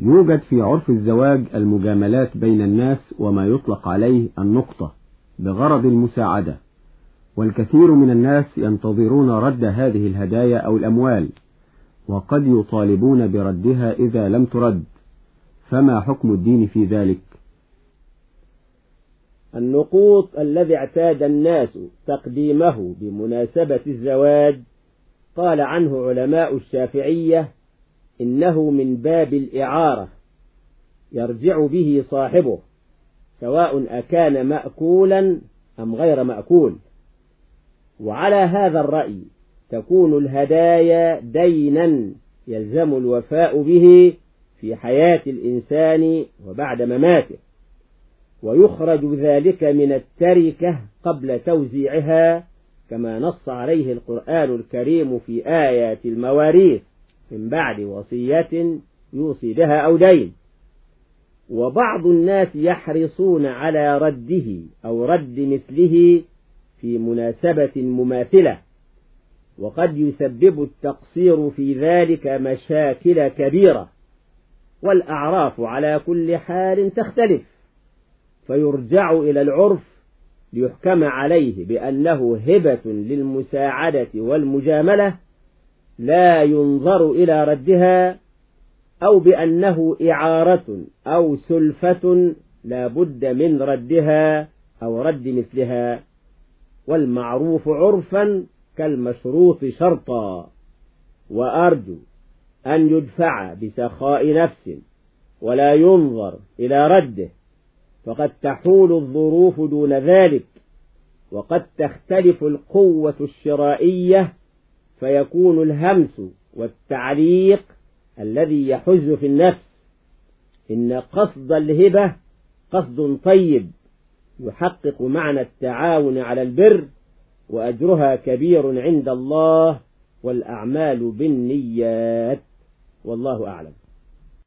يوجد في عرف الزواج المجاملات بين الناس وما يطلق عليه النقطة بغرض المساعدة والكثير من الناس ينتظرون رد هذه الهدايا أو الأموال وقد يطالبون بردها إذا لم ترد. فما حكم الدين في ذلك؟ النقوط الذي اعتاد الناس تقديمه بمناسبة الزواج قال عنه علماء الشافعية إنه من باب الإعارة يرجع به صاحبه سواء أكان مأكولا أم غير مأكول. وعلى هذا الرأي تكون الهدايا دينا يلزم الوفاء به في حياة الإنسان وبعد مماته. ويخرج ذلك من التركة قبل توزيعها كما نص عليه القرآن الكريم في آيات المواريث. من بعد وصية يوصي بها أو دين. وبعض الناس يحرصون على رده أو رد مثله في مناسبة مماثلة وقد يسبب التقصير في ذلك مشاكل كبيرة والأعراف على كل حال تختلف فيرجع إلى العرف ليحكم عليه بأنه هبة للمساعدة والمجاملة لا ينظر إلى ردها أو بأنه إعارة أو سلفة لا بد من ردها أو رد مثلها والمعروف عرفا كالمشروط شرطا. وأرجو أن يدفع بسخاء نفس ولا ينظر إلى رده. فقد تحول الظروف دون ذلك وقد تختلف القوة الشرائية فيكون الهمس والتعليق الذي يحز في النفس. إن قصد الهبة قصد طيب يحقق معنى التعاون على البر وأجرها كبير عند الله والأعمال بالنيات. والله أعلم.